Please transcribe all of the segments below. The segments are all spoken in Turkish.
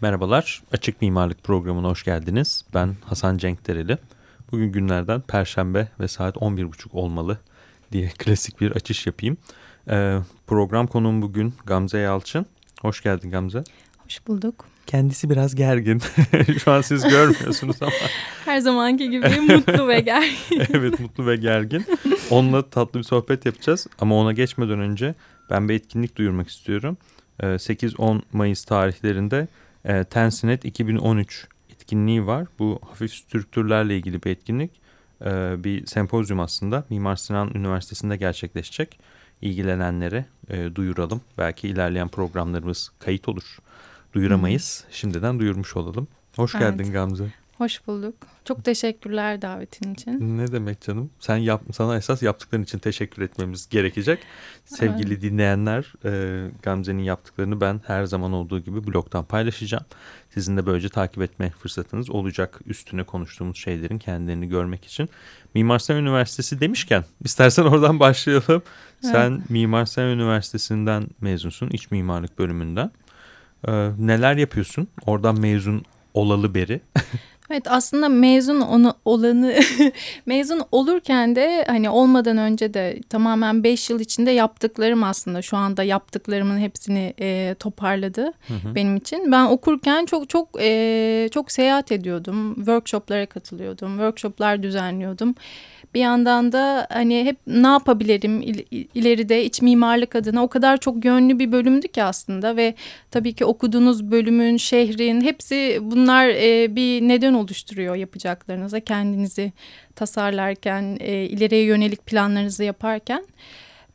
Merhabalar, Açık Mimarlık programına hoş geldiniz. Ben Hasan Cenk Dereli. Bugün günlerden Perşembe ve saat 11.30 olmalı diye klasik bir açış yapayım. Ee, program konuğum bugün Gamze Yalçın. Hoş geldin Gamze. Hoş bulduk. Kendisi biraz gergin. Şu an siz görmüyorsunuz ama. Her zamanki gibi mutlu ve gergin. evet mutlu ve gergin. Onunla tatlı bir sohbet yapacağız. Ama ona geçmeden önce ben bir etkinlik duyurmak istiyorum. 8-10 Mayıs tarihlerinde e, Tensinet 2013 etkinliği var. Bu hafif strüktürlerle ilgili bir etkinlik. E, bir sempozyum aslında Mimar Sinan Üniversitesi'nde gerçekleşecek. İlgilenenlere e, duyuralım. Belki ilerleyen programlarımız kayıt olur. Duyuramayız. Hmm. Şimdiden duyurmuş olalım. Hoş evet. geldin Gamze. Hoş bulduk. Çok teşekkürler davetin için. Ne demek canım? Sen yap, sana esas yaptıkların için teşekkür etmemiz gerekecek. Sevgili evet. dinleyenler, e, Gamze'nin yaptıklarını ben her zaman olduğu gibi blogdan paylaşacağım. Sizin de böylece takip etme fırsatınız olacak. Üstüne konuştuğumuz şeylerin kendilerini görmek için. Mimar Sinan Üniversitesi demişken istersen oradan başlayalım. Evet. Sen Mimar Sinan Üniversitesi'nden mezunsun, iç mimarlık bölümünden. Ee, neler yapıyorsun oradan mezun olalı beri? Evet aslında mezun onu olanı mezun olurken de hani olmadan önce de tamamen beş yıl içinde yaptıklarım aslında şu anda yaptıklarımın hepsini e, toparladı hı hı. benim için. Ben okurken çok çok e, çok seyahat ediyordum, workshoplara katılıyordum, workshoplar düzenliyordum. Bir yandan da hani hep ne yapabilirim ileride iç mimarlık adına o kadar çok yönlü bir bölümdü ki aslında ve tabii ki okuduğunuz bölümün, şehrin hepsi bunlar e, bir neden oluşturuyor yapacaklarınıza kendinizi tasarlarken, e, ileriye yönelik planlarınızı yaparken.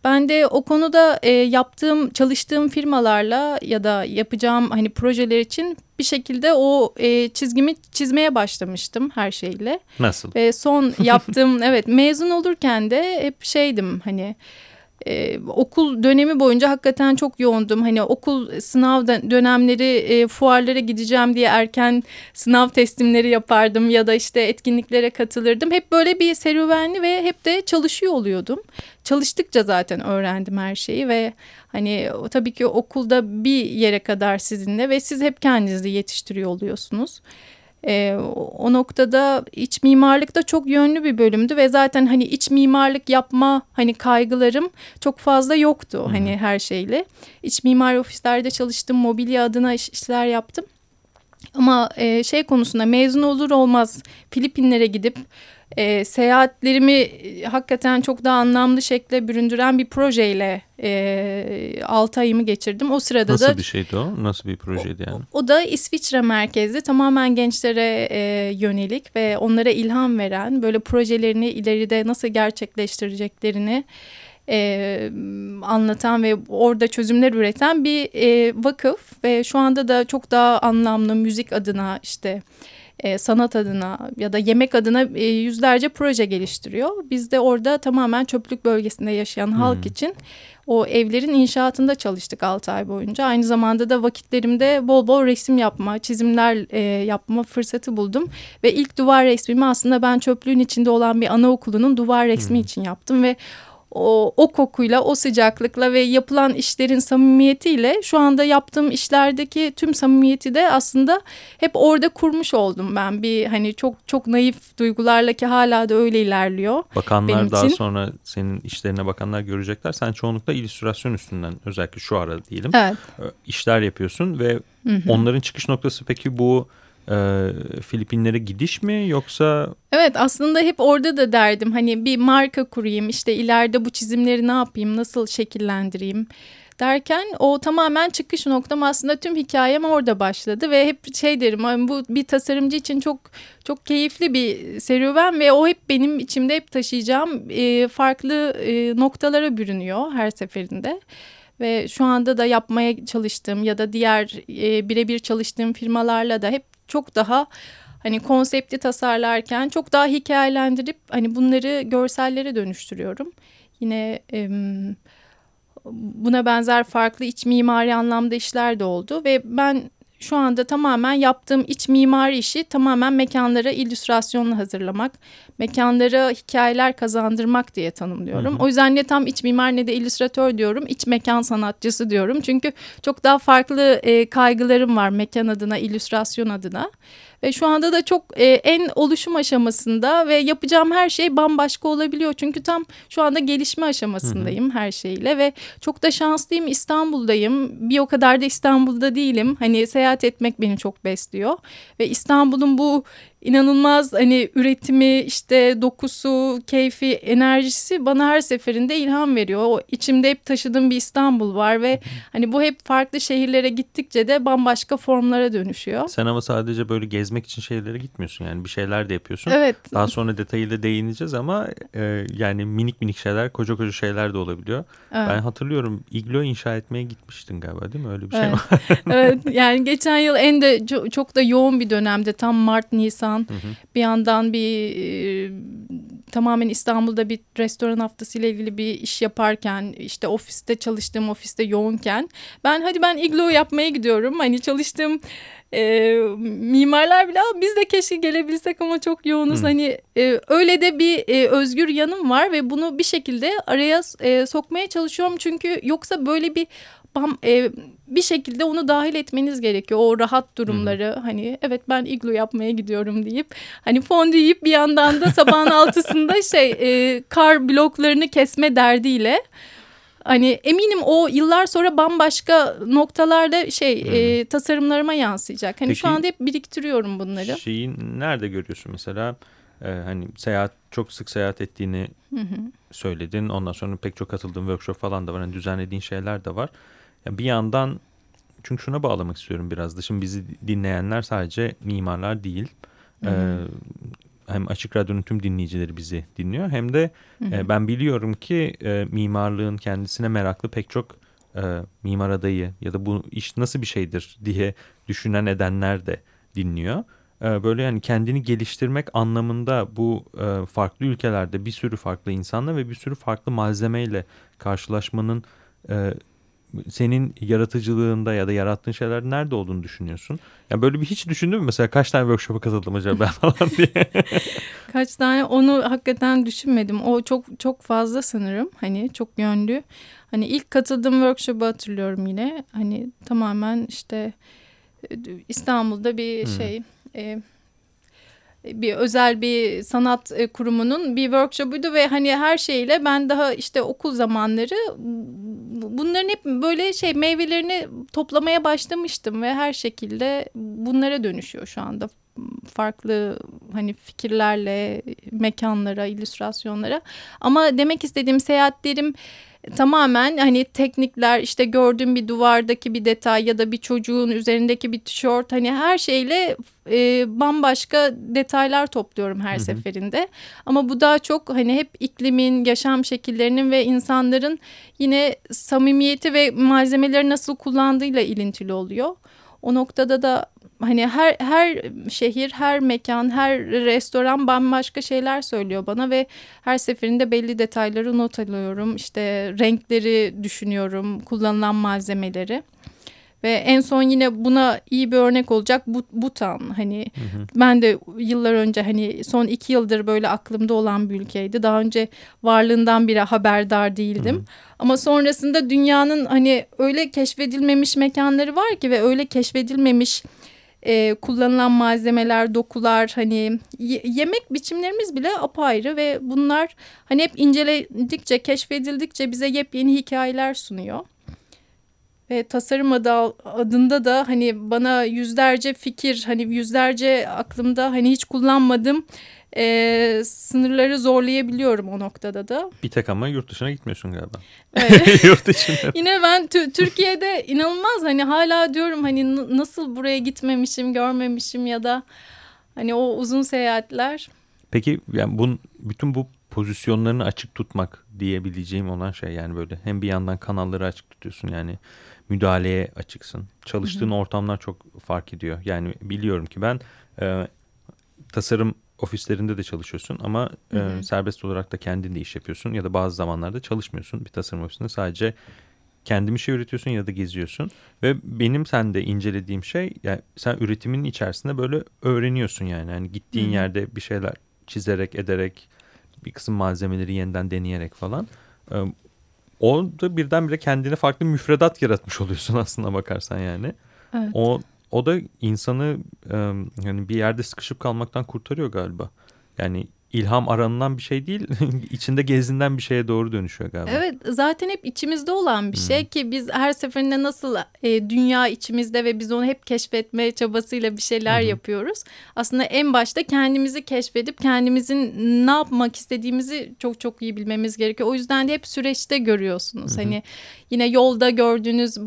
Ben de o konuda e, yaptığım, çalıştığım firmalarla ya da yapacağım hani projeler için bir şekilde o e, çizgimi çizmeye başlamıştım her şeyle. Nasıl? Ve son yaptığım evet mezun olurken de hep şeydim hani ee, okul dönemi boyunca hakikaten çok yoğundum. Hani okul sınav dönemleri e, fuarlara gideceğim diye erken sınav teslimleri yapardım ya da işte etkinliklere katılırdım. Hep böyle bir serüvenli ve hep de çalışıyor oluyordum. Çalıştıkça zaten öğrendim her şeyi ve hani tabii ki okulda bir yere kadar sizinle ve siz hep kendinizi yetiştiriyor oluyorsunuz. E, o noktada iç mimarlık da çok yönlü bir bölümdü ve zaten hani iç mimarlık yapma hani kaygılarım çok fazla yoktu hmm. hani her şeyle. İç mimari ofislerde çalıştım, mobilya adına iş, işler yaptım. Ama e, şey konusunda mezun olur olmaz Filipinlere gidip e, seyahatlerimi e, hakikaten çok daha anlamlı şekle büründüren bir projeyle e, 6 ayımı geçirdim. O sırada Nasıl da... Nasıl bir şeydi o? Nasıl bir projeydi yani? O, o da İsviçre merkezli tamamen gençlere e, yönelik ve onlara ilham veren böyle projelerini ileride nasıl gerçekleştireceklerini e, anlatan ve orada çözümler üreten bir e, vakıf ve şu anda da çok daha anlamlı müzik adına işte e, sanat adına ya da yemek adına e, yüzlerce proje geliştiriyor. Biz de orada tamamen çöplük bölgesinde yaşayan hmm. halk için o evlerin inşaatında çalıştık 6 ay boyunca. Aynı zamanda da vakitlerimde bol bol resim yapma, çizimler e, yapma fırsatı buldum. Ve ilk duvar resmimi aslında ben çöplüğün içinde olan bir anaokulunun duvar resmi hmm. için yaptım ve o, o kokuyla, o sıcaklıkla ve yapılan işlerin samimiyetiyle şu anda yaptığım işlerdeki tüm samimiyeti de aslında hep orada kurmuş oldum ben. Bir hani çok çok naif duygularla ki hala da öyle ilerliyor. Bakanlar benim daha için. sonra senin işlerine bakanlar görecekler. Sen çoğunlukla illüstrasyon üstünden özellikle şu ara diyelim evet. işler yapıyorsun ve hı hı. onların çıkış noktası peki bu e, Filipinlere gidiş mi yoksa? Evet aslında hep orada da derdim hani bir marka kurayım işte ileride bu çizimleri ne yapayım nasıl şekillendireyim derken o tamamen çıkış noktam aslında tüm hikayem orada başladı ve hep şey derim bu bir tasarımcı için çok çok keyifli bir serüven ve o hep benim içimde hep taşıyacağım e, farklı e, noktalara bürünüyor her seferinde ve şu anda da yapmaya çalıştığım ya da diğer e, birebir çalıştığım firmalarla da hep çok daha hani konsepti tasarlarken çok daha hikayelendirip hani bunları görsellere dönüştürüyorum. Yine e, buna benzer farklı iç mimari anlamda işler de oldu ve ben şu anda tamamen yaptığım iç mimari işi tamamen mekanlara illüstrasyonla hazırlamak, mekanlara hikayeler kazandırmak diye tanımlıyorum. Hı hı. O yüzden ne tam iç mimar ne de illüstratör diyorum, iç mekan sanatçısı diyorum. Çünkü çok daha farklı e, kaygılarım var mekan adına, illüstrasyon adına. Ve şu anda da çok e, en oluşum aşamasında ve yapacağım her şey bambaşka olabiliyor. Çünkü tam şu anda gelişme aşamasındayım hı hı. her şeyle ve çok da şanslıyım İstanbul'dayım. Bir o kadar da İstanbul'da değilim. Hani seyahat etmek beni çok besliyor ve İstanbul'un bu inanılmaz hani üretimi işte dokusu keyfi enerjisi bana her seferinde ilham veriyor. O içimde hep taşıdığım bir İstanbul var ve hani bu hep farklı şehirlere gittikçe de bambaşka formlara dönüşüyor. Sen ama sadece böyle gezmek için şehirlere gitmiyorsun yani bir şeyler de yapıyorsun. Evet. Daha sonra detayıyla değineceğiz ama e, yani minik minik şeyler koca koca şeyler de olabiliyor. Evet. Ben hatırlıyorum iglo inşa etmeye gitmiştin galiba değil mi öyle bir şey evet. var. evet yani geçen yıl en de çok, çok da yoğun bir dönemde tam Mart Nisan insan. Hı hı. Bir yandan bir e, tamamen İstanbul'da bir restoran haftası ile ilgili bir iş yaparken işte ofiste çalıştığım ofiste yoğunken ben hadi ben iglo yapmaya gidiyorum. Hani çalıştığım e, mimarlar bile biz de keşke gelebilsek ama çok yoğunuz. Hmm. Hani e, öyle de bir e, özgür yanım var ve bunu bir şekilde araya e, sokmaya çalışıyorum. Çünkü yoksa böyle bir bam, e, bir şekilde onu dahil etmeniz gerekiyor. O rahat durumları Hı-hı. hani evet ben iglo yapmaya gidiyorum deyip hani fondü yiyip bir yandan da sabahın altısında şey e, kar bloklarını kesme derdiyle hani eminim o yıllar sonra bambaşka noktalarda şey e, tasarımlarıma yansıyacak. Hani Peki, şu anda hep biriktiriyorum bunları. Şeyi nerede görüyorsun mesela? Ee, hani seyahat çok sık seyahat ettiğini hı hı. söyledin. Ondan sonra pek çok katıldığın workshop falan da var. Hani düzenlediğin şeyler de var. Bir yandan çünkü şuna bağlamak istiyorum biraz da. Şimdi bizi dinleyenler sadece mimarlar değil. Hı hı. Ee, hem Açık Radyo'nun tüm dinleyicileri bizi dinliyor. Hem de hı hı. E, ben biliyorum ki e, mimarlığın kendisine meraklı pek çok e, mimar adayı ya da bu iş nasıl bir şeydir diye düşünen edenler de dinliyor. E, böyle yani kendini geliştirmek anlamında bu e, farklı ülkelerde bir sürü farklı insanla ve bir sürü farklı malzemeyle karşılaşmanın e, senin yaratıcılığında ya da yarattığın şeyler nerede olduğunu düşünüyorsun? Yani böyle bir hiç düşündün mü mesela kaç tane workshop'a katıldım acaba falan diye? kaç tane onu hakikaten düşünmedim. O çok çok fazla sanırım. Hani çok yönlü. Hani ilk katıldığım workshop'ı hatırlıyorum yine. Hani tamamen işte e, İstanbul'da bir hmm. şey e, bir özel bir sanat e, kurumunun bir workshop'uydu ve hani her şeyle ben daha işte okul zamanları bunların hep böyle şey meyvelerini toplamaya başlamıştım ve her şekilde bunlara dönüşüyor şu anda farklı hani fikirlerle mekanlara, illüstrasyonlara. Ama demek istediğim seyahatlerim tamamen hani teknikler işte gördüğüm bir duvardaki bir detay ya da bir çocuğun üzerindeki bir tişört hani her şeyle e, bambaşka detaylar topluyorum her Hı -hı. seferinde. Ama bu daha çok hani hep iklimin, yaşam şekillerinin ve insanların yine samimiyeti ve malzemeleri nasıl kullandığıyla ilintili oluyor. O noktada da hani her her şehir, her mekan, her restoran bambaşka şeyler söylüyor bana ve her seferinde belli detayları not alıyorum. İşte renkleri düşünüyorum, kullanılan malzemeleri. Ve en son yine buna iyi bir örnek olacak Butan. Hani hı hı. ben de yıllar önce hani son iki yıldır böyle aklımda olan bir ülkeydi. Daha önce varlığından bile haberdar değildim. Hı hı. Ama sonrasında dünyanın hani öyle keşfedilmemiş mekanları var ki ve öyle keşfedilmemiş e, kullanılan malzemeler, dokular, hani yemek biçimlerimiz bile apayrı ve bunlar hani hep inceledikçe, keşfedildikçe bize yepyeni hikayeler sunuyor. Ve tasarım adı adında da hani bana yüzlerce fikir, hani yüzlerce aklımda hani hiç kullanmadım e, sınırları zorlayabiliyorum o noktada da. Bir tek ama yurt dışına gitmiyorsun galiba. Evet. yurt dışına. Yine ben Türkiye'de inanılmaz hani hala diyorum hani nasıl buraya gitmemişim, görmemişim ya da hani o uzun seyahatler. Peki yani bun, bütün bu pozisyonlarını açık tutmak diyebileceğim olan şey yani böyle hem bir yandan kanalları açık tutuyorsun yani müdahaleye açıksın. Çalıştığın Hı -hı. ortamlar çok fark ediyor. Yani biliyorum ki ben e, tasarım ofislerinde de çalışıyorsun ama Hı -hı. E, serbest olarak da kendin de iş yapıyorsun ya da bazı zamanlarda çalışmıyorsun bir tasarım ofisinde sadece kendi bir şey üretiyorsun ya da geziyorsun. Ve benim sende incelediğim şey yani sen üretimin içerisinde böyle öğreniyorsun yani. yani gittiğin Hı-hı. yerde bir şeyler çizerek ederek bir kısım malzemeleri yeniden deneyerek falan. O da birdenbire kendine farklı müfredat yaratmış oluyorsun aslında bakarsan yani. Evet. O o da insanı yani bir yerde sıkışıp kalmaktan kurtarıyor galiba. Yani ilham aranılan bir şey değil, içinde gezinden bir şeye doğru dönüşüyor galiba. Evet, zaten hep içimizde olan bir hmm. şey ki biz her seferinde nasıl e, dünya içimizde ve biz onu hep keşfetme çabasıyla bir şeyler hmm. yapıyoruz. Aslında en başta kendimizi keşfedip kendimizin ne yapmak istediğimizi çok çok iyi bilmemiz gerekiyor. O yüzden de hep süreçte görüyorsunuz. Hmm. Hani yine yolda gördüğünüz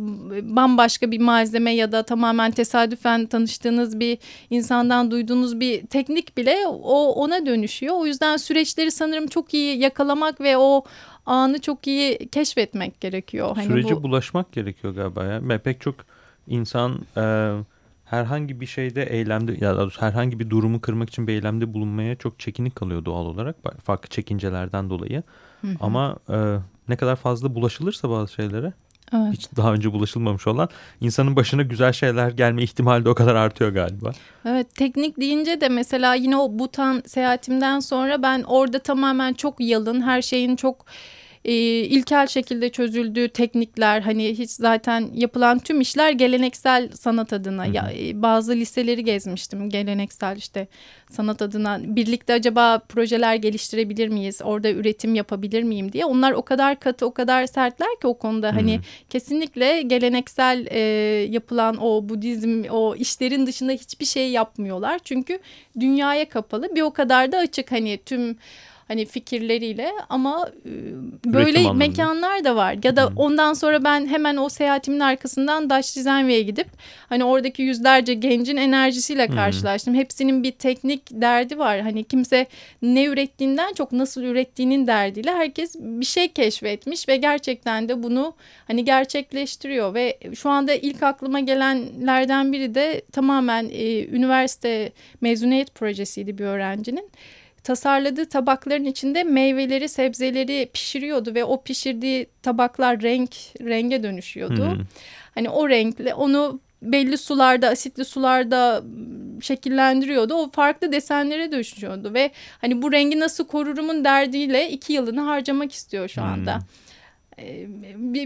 bambaşka bir malzeme ya da tamamen tesadüfen tanıştığınız bir insandan duyduğunuz bir teknik bile o ona dönüşüyor. O yüzden süreçleri sanırım çok iyi yakalamak ve o anı çok iyi keşfetmek gerekiyor. Hani Süreci bu... bulaşmak gerekiyor galiba ya. Ve pek çok insan e, herhangi bir şeyde eylemde ya da herhangi bir durumu kırmak için bir eylemde bulunmaya çok çekinik kalıyor doğal olarak. Farklı çekincelerden dolayı. Hı hı. Ama e, ne kadar fazla bulaşılırsa bazı şeylere evet. hiç daha önce bulaşılmamış olan insanın başına güzel şeyler gelme ihtimali de o kadar artıyor galiba. Evet teknik deyince de mesela yine o Butan seyahatimden sonra ben orada tamamen çok yalın her şeyin çok e, ilkel şekilde çözüldüğü teknikler hani hiç zaten yapılan tüm işler geleneksel sanat adına. Ya, e, bazı liseleri gezmiştim geleneksel işte sanat adına. Birlikte acaba projeler geliştirebilir miyiz orada üretim yapabilir miyim diye. Onlar o kadar katı o kadar sertler ki o konuda. Hı -hı. hani kesinlikle geleneksel e, yapılan o Budizm o işlerin dışında hiçbir şey yapmıyorlar. Çünkü dünyaya kapalı bir o kadar da açık. Hani tüm hani fikirleriyle ama böyle mekanlar da var. Ya da hmm. ondan sonra ben hemen o seyahatimin arkasından Dutch Design gidip hani oradaki yüzlerce gencin enerjisiyle karşılaştım. Hmm. Hepsinin bir teknik derdi var. Hani kimse ne ürettiğinden çok nasıl ürettiğinin derdiyle herkes bir şey keşfetmiş ve gerçekten de bunu hani gerçekleştiriyor ve şu anda ilk aklıma gelenlerden biri de tamamen e, üniversite mezuniyet projesiydi bir öğrencinin tasarladığı tabakların içinde meyveleri, sebzeleri pişiriyordu ve o pişirdiği tabaklar renk renge dönüşüyordu. Hmm. Hani o renkle onu belli sularda, asitli sularda şekillendiriyordu. O farklı desenlere dönüşüyordu ve hani bu rengi nasıl korurumun derdiyle iki yılını harcamak istiyor şu anda. Hmm.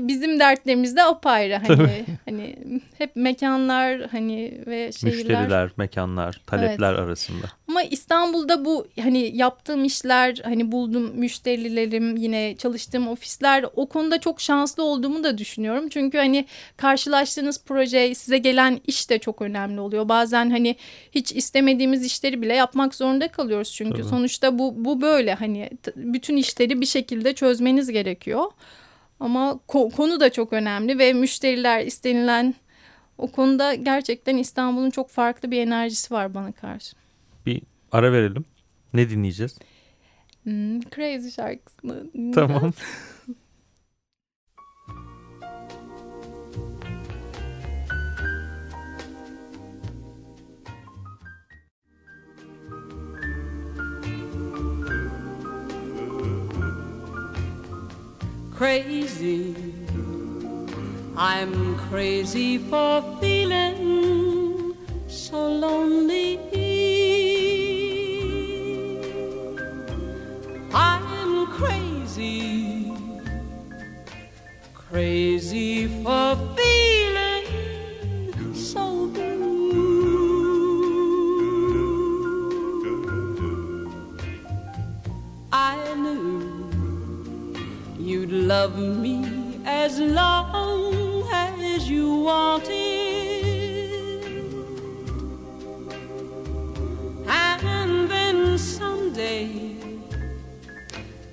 Bizim dertlerimiz de apayrı. Hani hani hep mekanlar hani ve şehirler müşteriler mekanlar talepler evet. arasında. Ama İstanbul'da bu hani yaptığım işler hani buldum müşterilerim yine çalıştığım ofisler o konuda çok şanslı olduğumu da düşünüyorum. Çünkü hani karşılaştığınız proje size gelen iş de çok önemli oluyor. Bazen hani hiç istemediğimiz işleri bile yapmak zorunda kalıyoruz. Çünkü Tabii. sonuçta bu bu böyle. Hani bütün işleri bir şekilde çözmeniz gerekiyor. Ama ko konu da çok önemli ve müşteriler istenilen o konuda gerçekten İstanbul'un çok farklı bir enerjisi var bana karşı. Bir ara verelim. Ne dinleyeceğiz? Hmm, Crazy şarkısını dinleyeceğiz. Tamam. crazy. I'm crazy for feeling so lonely. I'm crazy, crazy for love me as long as you wanted. And then someday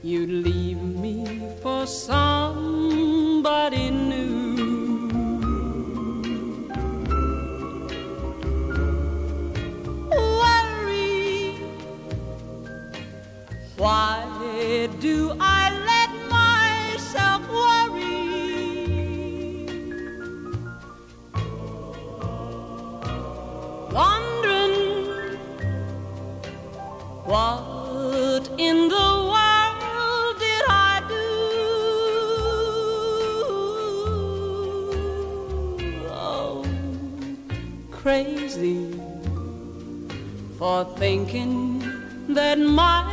you'd leave me for somebody for thinking that my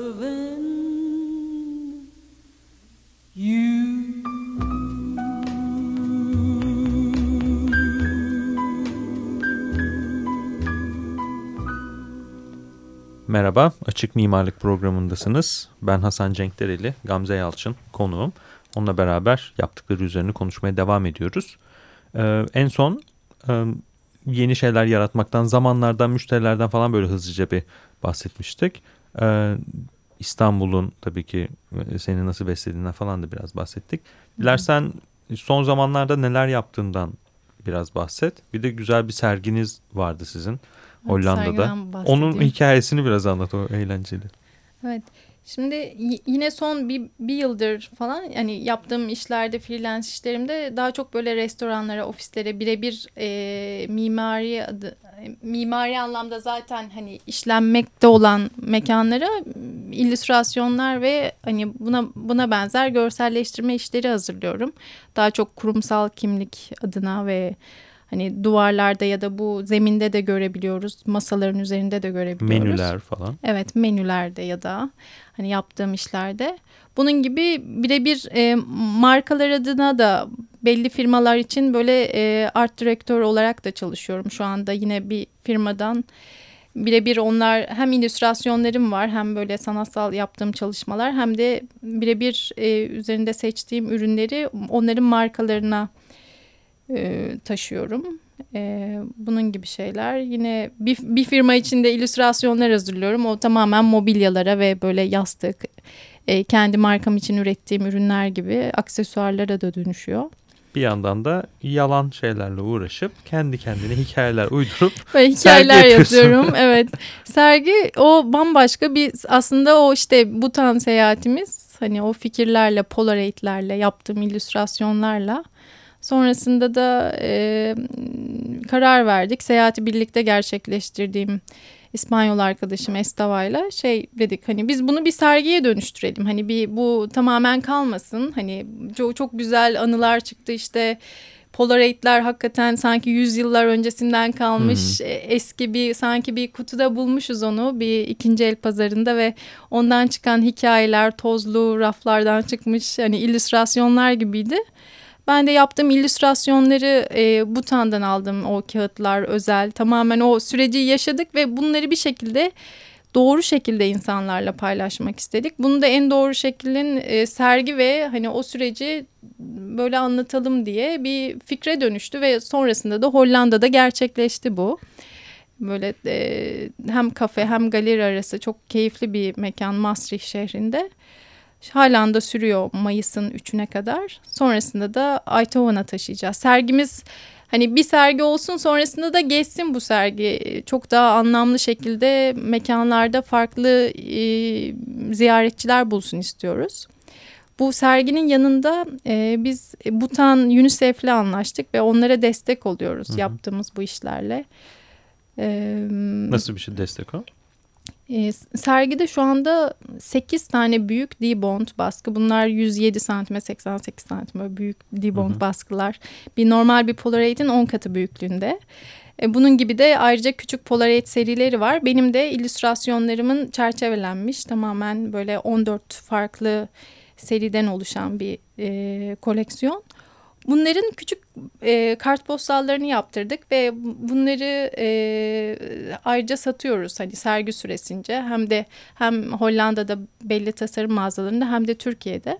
Merhaba, Açık Mimarlık programındasınız. Ben Hasan Cenkdereli, Gamze Yalçın konuğum. Onunla beraber yaptıkları üzerine konuşmaya devam ediyoruz. Ee, en son e, yeni şeyler yaratmaktan, zamanlardan, müşterilerden falan böyle hızlıca bir bahsetmiştik. Ee, İstanbul'un tabii ki e, seni nasıl beslediğinden falan da biraz bahsettik. Dilersen son zamanlarda neler yaptığından biraz bahset. Bir de güzel bir serginiz vardı sizin. Hollanda'da. Onun hikayesini biraz anlat o eğlenceli. Evet. Şimdi yine son bir, bir yıldır falan yani yaptığım işlerde freelance işlerimde daha çok böyle restoranlara, ofislere birebir e, mimari adı mimari anlamda zaten hani işlenmekte olan mekanlara illüstrasyonlar ve hani buna buna benzer görselleştirme işleri hazırlıyorum. Daha çok kurumsal kimlik adına ve hani duvarlarda ya da bu zeminde de görebiliyoruz. Masaların üzerinde de görebiliyoruz. Menüler falan. Evet menülerde ya da hani yaptığım işlerde. Bunun gibi birebir e, markalar adına da belli firmalar için böyle e, art direktör olarak da çalışıyorum. Şu anda yine bir firmadan birebir onlar hem illüstrasyonlarım var hem böyle sanatsal yaptığım çalışmalar hem de birebir e, üzerinde seçtiğim ürünleri onların markalarına e, taşıyorum. E, bunun gibi şeyler. Yine bir, bir firma içinde illüstrasyonlar hazırlıyorum. O tamamen mobilyalara ve böyle yastık, e, kendi markam için ürettiğim ürünler gibi aksesuarlara da dönüşüyor. Bir yandan da yalan şeylerle uğraşıp kendi kendine hikayeler uydurup Böyle hikayeler yazıyorum. evet. Sergi o bambaşka bir aslında o işte Butan seyahatimiz hani o fikirlerle, polaroidlerle yaptığım illüstrasyonlarla sonrasında da e, karar verdik. Seyahati birlikte gerçekleştirdiğim İspanyol arkadaşım Estava'yla şey dedik hani biz bunu bir sergiye dönüştürelim. Hani bir bu tamamen kalmasın. Hani çok, çok güzel anılar çıktı işte Polaroid'ler hakikaten sanki yüzyıllar öncesinden kalmış e, eski bir sanki bir kutuda bulmuşuz onu bir ikinci el pazarında ve ondan çıkan hikayeler tozlu raflardan çıkmış hani illüstrasyonlar gibiydi. Ben de yaptığım illüstrasyonları e, Butan'dan aldım o kağıtlar özel tamamen o süreci yaşadık ve bunları bir şekilde doğru şekilde insanlarla paylaşmak istedik. Bunu da en doğru şeklin e, sergi ve hani o süreci böyle anlatalım diye bir fikre dönüştü ve sonrasında da Hollanda'da gerçekleşti bu. Böyle e, hem kafe hem galeri arası çok keyifli bir mekan Maastricht şehrinde. Halen da sürüyor Mayıs'ın 3'üne kadar. Sonrasında da Eindhoven'a taşıyacağız. Sergimiz hani bir sergi olsun sonrasında da geçsin bu sergi. Çok daha anlamlı şekilde mekanlarda farklı e, ziyaretçiler bulsun istiyoruz. Bu serginin yanında e, biz Butan UNICEF'le anlaştık ve onlara destek oluyoruz Hı hı. yaptığımız bu işlerle. E, nasıl bir şey destek o? E, sergide şu anda 8 tane büyük debond baskı. Bunlar 107 santime 88 santim böyle büyük hı. baskılar. Bir normal bir Polaroid'in 10 katı büyüklüğünde. E, bunun gibi de ayrıca küçük Polaroid serileri var. Benim de illüstrasyonlarımın çerçevelenmiş tamamen böyle 14 farklı seriden oluşan bir e, koleksiyon. Bunların küçük e, kartpostallarını yaptırdık ve bunları e, ayrıca satıyoruz hani sergi süresince hem de hem Hollanda'da belli tasarım mağazalarında hem de Türkiye'de.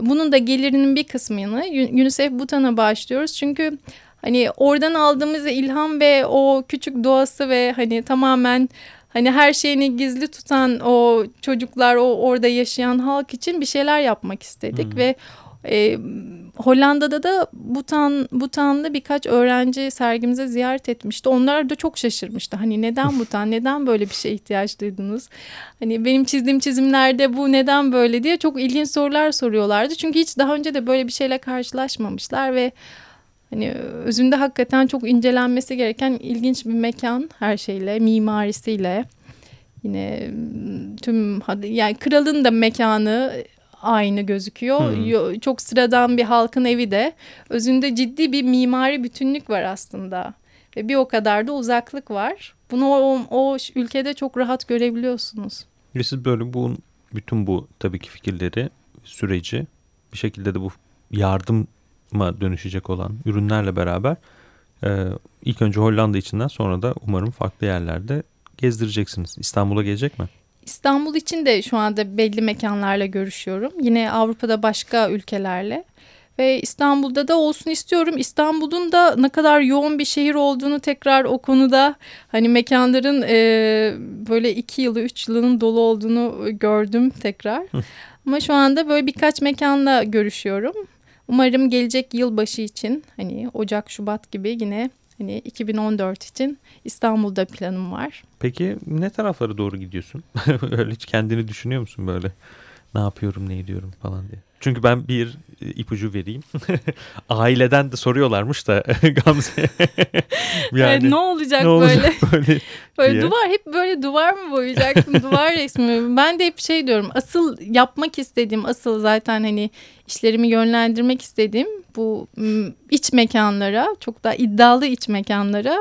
Bunun da gelirinin bir kısmını UNICEF Butan'a bağışlıyoruz çünkü hani oradan aldığımız ilham ve o küçük doğası ve hani tamamen hani her şeyini gizli tutan o çocuklar o orada yaşayan halk için bir şeyler yapmak istedik Hmm. ve e, Hollanda'da da Butan Butan'da birkaç öğrenci sergimize ziyaret etmişti. Onlar da çok şaşırmıştı. Hani neden Butan? neden böyle bir şeye ihtiyaç duydunuz? Hani benim çizdiğim çizimlerde bu neden böyle diye çok ilginç sorular soruyorlardı. Çünkü hiç daha önce de böyle bir şeyle karşılaşmamışlar ve hani özünde hakikaten çok incelenmesi gereken ilginç bir mekan her şeyle, mimarisiyle. Yine m, tüm yani kralın da mekanı aynı gözüküyor. Yo- Çok sıradan bir halkın evi de özünde ciddi bir mimari bütünlük var aslında. Ve bir o kadar da uzaklık var. Bunu o, o ülkede çok rahat görebiliyorsunuz. Ve siz böyle bu bütün bu tabii ki fikirleri, süreci bir şekilde de bu yardıma dönüşecek olan ürünlerle beraber e, ilk önce Hollanda içinden sonra da umarım farklı yerlerde gezdireceksiniz. İstanbul'a gelecek mi? İstanbul için de şu anda belli mekanlarla görüşüyorum. Yine Avrupa'da başka ülkelerle. Ve İstanbul'da da olsun istiyorum. İstanbul'un da ne kadar yoğun bir şehir olduğunu tekrar o konuda hani mekanların e, böyle iki yılı, üç yılının dolu olduğunu gördüm tekrar. Ama şu anda böyle birkaç mekanla görüşüyorum. Umarım gelecek yılbaşı için hani Ocak, Şubat gibi yine hani 2014 için İstanbul'da planım var. Peki ne taraflara doğru gidiyorsun? Öyle hiç kendini düşünüyor musun böyle? Ne yapıyorum, ne ediyorum falan diye. Çünkü ben bir e, ipucu vereyim. Aileden de soruyorlarmış da Gamze. Evet, ne olacak ne olacak böyle? böyle Böyle diye. duvar hep böyle duvar mı boyayacaksın duvar resmi ben de hep şey diyorum asıl yapmak istediğim asıl zaten hani işlerimi yönlendirmek istediğim bu iç mekanlara çok daha iddialı iç mekanlara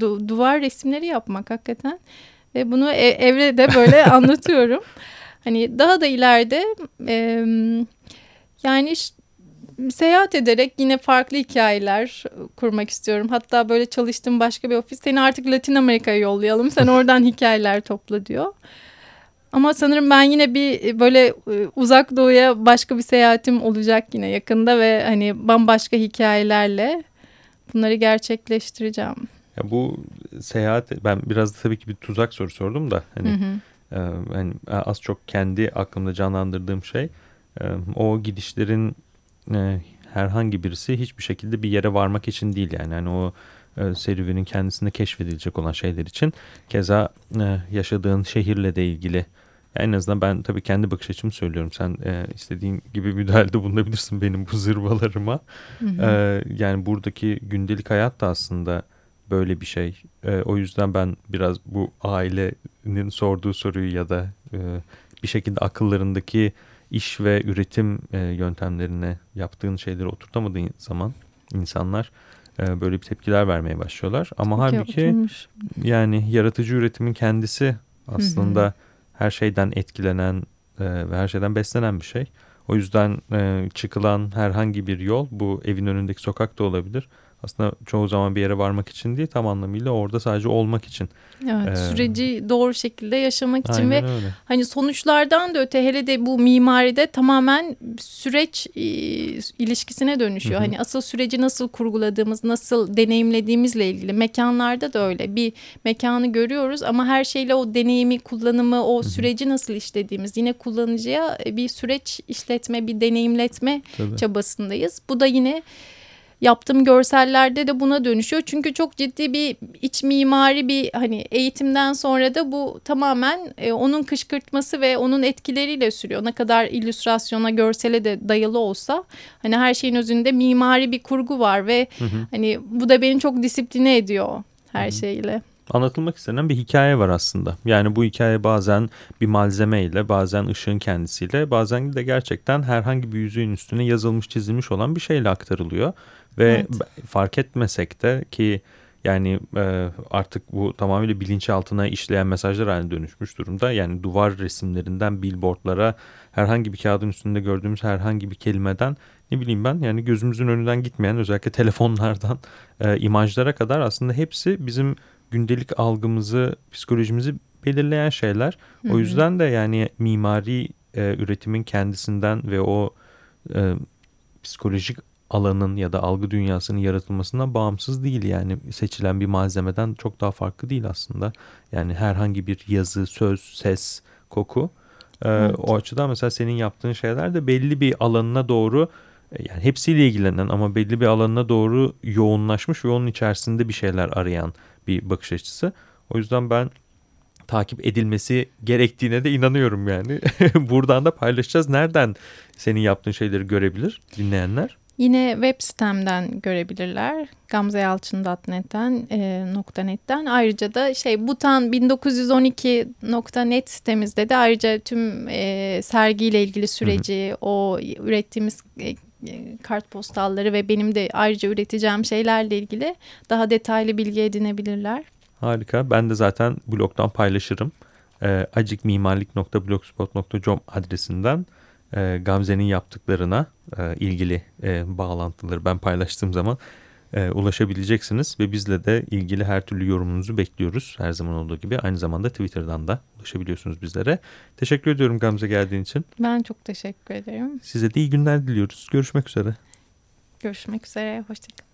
du- duvar resimleri yapmak hakikaten ve bunu e- evrede böyle anlatıyorum hani daha da ileride e, yani seyahat ederek yine farklı hikayeler kurmak istiyorum. Hatta böyle çalıştığım başka bir ofis seni artık Latin Amerika'ya yollayalım. Sen oradan hikayeler topla diyor. Ama sanırım ben yine bir böyle uzak doğuya başka bir seyahatim olacak yine yakında ve hani bambaşka hikayelerle bunları gerçekleştireceğim. Ya bu seyahat ben biraz da tabii ki bir tuzak soru sordum da hani Hı hı. E, hani az çok kendi aklımda canlandırdığım şey e, o gidişlerin e, herhangi birisi hiçbir şekilde bir yere varmak için değil yani hani o e, serüvenin kendisinde keşfedilecek olan şeyler için keza e, yaşadığın şehirle de ilgili en azından ben tabii kendi bakış açımı söylüyorum. Sen e, istediğin gibi müdahalede bulunabilirsin benim bu zırvalarıma. Hı hı. Ee, yani buradaki gündelik hayat da aslında böyle bir şey. Ee, o yüzden ben biraz bu ailenin sorduğu soruyu ya da e, bir şekilde akıllarındaki iş ve üretim e, yöntemlerine yaptığın şeyleri oturtamadığın zaman insanlar e, böyle bir tepkiler vermeye başlıyorlar. Ama iyi halbuki oturmuş. yani yaratıcı üretimin kendisi aslında her şeyden etkilenen e, ve her şeyden beslenen bir şey. O yüzden e, çıkılan herhangi bir yol bu evin önündeki sokak da olabilir. Aslında çoğu zaman bir yere varmak için değil tam anlamıyla orada sadece olmak için. Evet, Ee, süreci doğru şekilde yaşamak için ve öyle. Hani sonuçlardan da öte hele de bu mimaride tamamen süreç e, ilişkisine dönüşüyor. Hı hı. Hani asıl süreci nasıl kurguladığımız, nasıl deneyimlediğimizle ilgili. Mekanlarda da öyle. Bir mekanı görüyoruz ama her şeyle o deneyimi, kullanımı, o hı. süreci nasıl işlediğimiz. Yine kullanıcıya bir süreç işletme, bir deneyimletme Tabii. çabasındayız. Bu da yine yaptığım görsellerde de buna dönüşüyor. Çünkü çok ciddi bir iç mimari bir hani eğitimden sonra da bu tamamen e, onun kışkırtması ve onun etkileriyle sürüyor. Ne kadar illüstrasyona, görsele de dayalı olsa hani her şeyin özünde mimari bir kurgu var ve Hı hı. hani bu da beni çok disipline ediyor her Hı hı. şeyle. Anlatılmak istenen bir hikaye var aslında. Yani bu hikaye bazen bir malzemeyle, bazen ışığın kendisiyle, bazen de gerçekten herhangi bir yüzüğün üstüne yazılmış, çizilmiş olan bir şeyle aktarılıyor. Ve Evet. fark etmesek de ki yani e, artık bu tamamıyla bilinçaltına işleyen mesajlar haline dönüşmüş durumda. Yani duvar resimlerinden billboardlara herhangi bir kağıdın üstünde gördüğümüz herhangi bir kelimeden ne bileyim ben yani gözümüzün önünden gitmeyen özellikle telefonlardan e, imajlara kadar aslında hepsi bizim gündelik algımızı, psikolojimizi belirleyen şeyler. Hı hı. O yüzden de yani mimari e, üretimin kendisinden ve o e, psikolojik alanın ya da algı dünyasının yaratılmasından bağımsız değil. Yani seçilen bir malzemeden çok daha farklı değil aslında. Yani herhangi bir yazı, söz, ses, koku. E, Evet. O açıdan mesela senin yaptığın şeyler de belli bir alanına doğru e, yani hepsiyle ilgilenen ama belli bir alanına doğru yoğunlaşmış ve onun içerisinde bir şeyler arayan bir bakış açısı. O yüzden ben takip edilmesi gerektiğine de inanıyorum yani. Buradan da paylaşacağız. Nereden senin yaptığın şeyleri görebilir dinleyenler? Yine web sitemden görebilirler. gamzeyalçın.net'ten e, .net'ten. Ayrıca da şey butan 1912.net sitemizde de ayrıca tüm e, sergiyle ilgili süreci, o ürettiğimiz e, e, kartpostalları ve benim de ayrıca üreteceğim şeylerle ilgili daha detaylı bilgi edinebilirler. Harika. Ben de zaten blogdan paylaşırım. E, acikmimarlik.blogspot.com adresinden e, Gamze'nin yaptıklarına e, ilgili e, bağlantıları ben paylaştığım zaman e, ulaşabileceksiniz ve bizle de ilgili her türlü yorumunuzu bekliyoruz. Her zaman olduğu gibi aynı zamanda Twitter'dan da ulaşabiliyorsunuz bizlere. Teşekkür ediyorum Gamze geldiğin için. Ben çok teşekkür ederim. Size de iyi günler diliyoruz. Görüşmek üzere. Görüşmek üzere. Hoşçakalın.